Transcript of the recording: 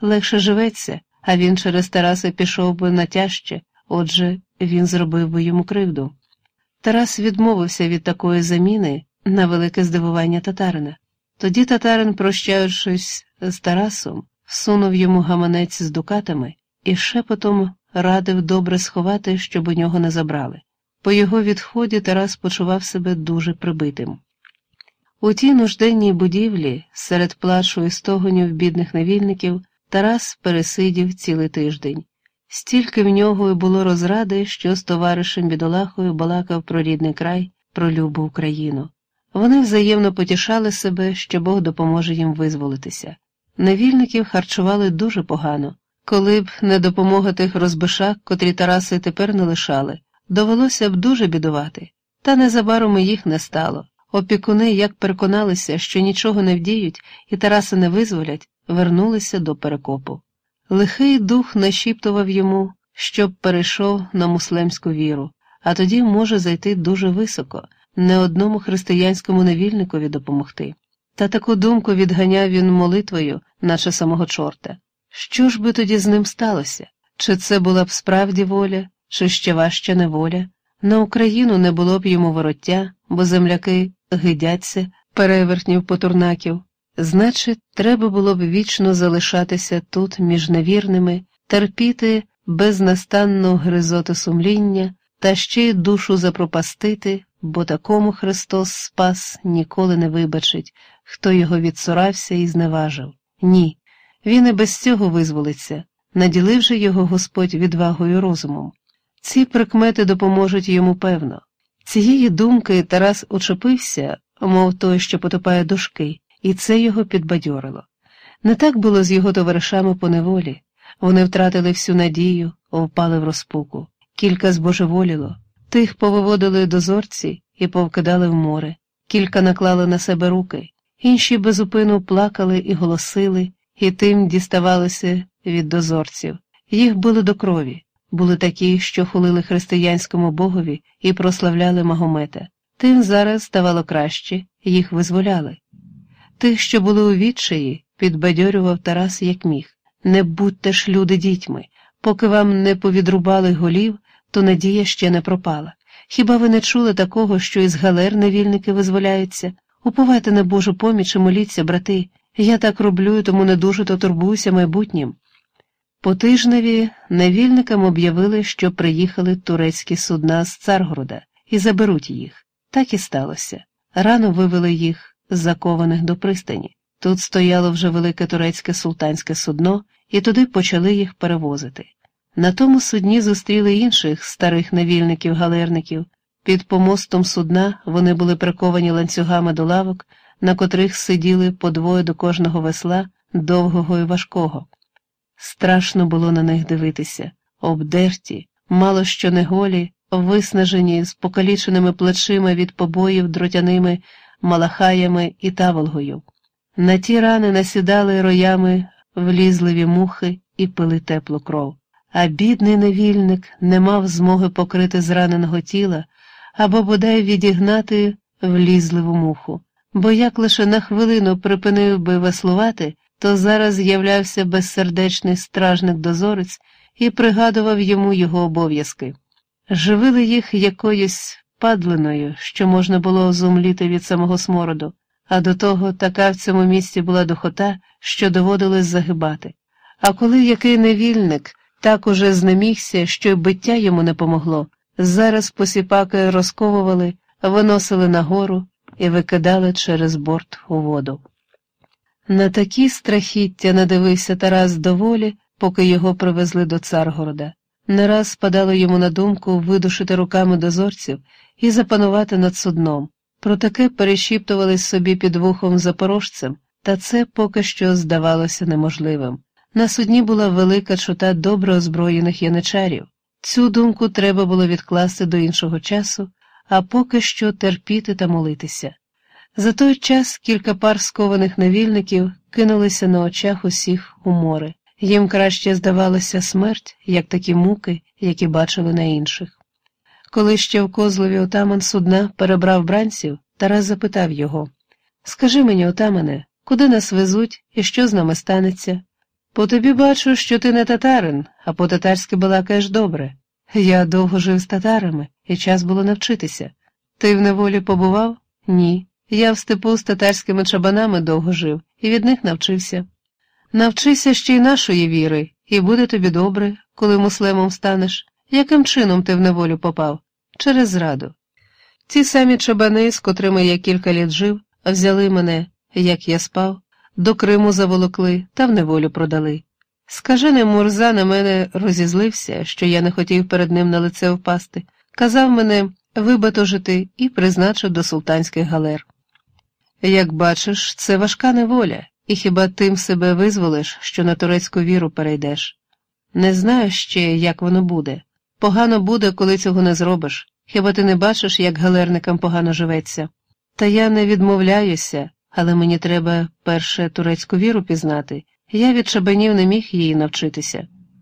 легше живеться, а він через Тараса пішов би на тяжче, отже, він зробив би йому кривду. Тарас відмовився від такої заміни на велике здивування татарина. Тоді татарин, прощаючись з Тарасом, всунув йому гаманець з дукатами і шепотом радив добре сховати, щоб у нього не забрали. По його відході Тарас почував себе дуже прибитим. У тій нужденній будівлі, серед плачу і стогонів бідних невільників, Тарас пересидів цілий тиждень. Стільки в нього і було розради, що з товаришем бідолахою балакав про рідний край, про любу Україну. Вони взаємно потішали себе, що Бог допоможе їм визволитися. Невільників харчували дуже погано. Коли б не допомога тих розбишак, котрі Тараси тепер не лишали, довелося б дуже бідувати, та незабаром їх не стало. Опікуни, як переконалися, що нічого не вдіють і Тараса не визволять, вернулися до перекопу. Лихий дух нашіптував йому, щоб перейшов на муслемську віру, а тоді може зайти дуже високо, не одному християнському невільникові допомогти. Та таку думку відганяв він молитвою, наче самого чорта. Що ж би тоді з ним сталося? Чи це була б справді воля, чи ще важча неволя? На Україну не було б йому вороття, бо земляки гидяться, перевертнів потурнаків. Значить, треба було б вічно залишатися тут між невірними, терпіти безнастанну гризоту сумління та ще й душу запропастити, бо такому Христос спас ніколи не вибачить, хто його відсурався і зневажив. Ні, він і без цього визволиться, наділив же його Господь відвагою розумом. Ці прикмети допоможуть йому певно. Цієї думки Тарас учепився, мов той, що потопає дошки, і це його підбадьорило. Не так було з його товаришами по неволі. Вони втратили всю надію, впали в розпуку. Кілька збожеволіло, тих повиводили дозорці і повкидали в море, кілька наклали на себе руки, інші безупину плакали і голосили, і тим діставалися від дозорців. Їх били до крові. Були такі, що хулили християнському богові і прославляли Магомета. Тим зараз ставало краще, їх визволяли. Тих, що були у відчаї, підбадьорював Тарас як міг. Не будьте ж люди дітьми, поки вам не повідрубали голів, то надія ще не пропала. Хіба ви не чули такого, що із галер невільники визволяються? Уповайте на Божу поміч і моліться, брати. Я так роблю, тому не дуже то турбуюся майбутнім. По тижневі невільникам об'явили, що приїхали турецькі судна з Царгорода і заберуть їх. Так і сталося. Рано вивели їх, закованих до пристані. Тут стояло вже велике турецьке султанське судно, і туди почали їх перевозити. На тому судні зустріли інших старих невільників-галерників. Під помостом судна вони були приковані ланцюгами до лавок, на котрих сиділи по двоє до кожного весла, довгого і важкого. Страшно було на них дивитися, обдерті, мало що не голі, виснажені з покаліченими плечима від побоїв дротяними малахаями і таволгою. На ті рани насідали роями влізливі мухи і пили теплу кров. А бідний невільник не мав змоги покрити зраненого тіла або бодай відігнати влізливу муху, бо як лише на хвилину припинив би веслувати, то зараз з'являвся безсердечний стражник дозорець і пригадував йому його обов'язки. Живили їх якоюсь падлиною, що можна було зумліти від самого смороду, а до того така в цьому місці була духота, що доводилось загибати. А коли який невільник так уже знемігся, що й биття йому не помогло, зараз посіпаки розковували, виносили нагору і викидали через борт у воду. На такі страхіття надивився Тарас доволі, поки його привезли до Царгорода. Не раз спадало йому на думку видушити руками дозорців і запанувати над судном. Про таке перешіптувались собі під вухом запорожцем, та це поки що здавалося неможливим. На судні була велика чута добре озброєних яничарів. Цю думку треба було відкласти до іншого часу, а поки що терпіти та молитися. За той час кілька пар скованих невільників кинулися на очах усіх у море. Їм краще здавалося смерть, як такі муки, які бачили на інших. Коли ще в козлові отаман судна перебрав бранців, Тарас запитав його Скажи мені, отамане, куди нас везуть і що з нами станеться? По тобі бачу, що ти не татарин, а по татарськи балакаєш добре. Я довго жив з татарами, і час було навчитися. Ти в неволі побував? Ні. Я в степу з татарськими чабанами довго жив і від них навчився. Навчися ще й нашої віри, і буде тобі добре, коли муслемом станеш. Яким чином ти в неволю попав? Через зраду. Ті самі чабани, з котрими я кілька літ жив, взяли мене, як я спав, до Криму заволокли та в неволю продали. Скажений Мурза на мене розізлився, що я не хотів перед ним на лице впасти, казав мене вибатожити і призначив до султанських галер. Як бачиш, це важка неволя, і хіба тим себе визволиш, що на турецьку віру перейдеш? Не знаю ще, як воно буде. Погано буде, коли цього не зробиш. Хіба ти не бачиш, як галерникам погано живеться? Та я не відмовляюся, але мені треба перше турецьку віру пізнати. Я від шабанів не міг її навчитися.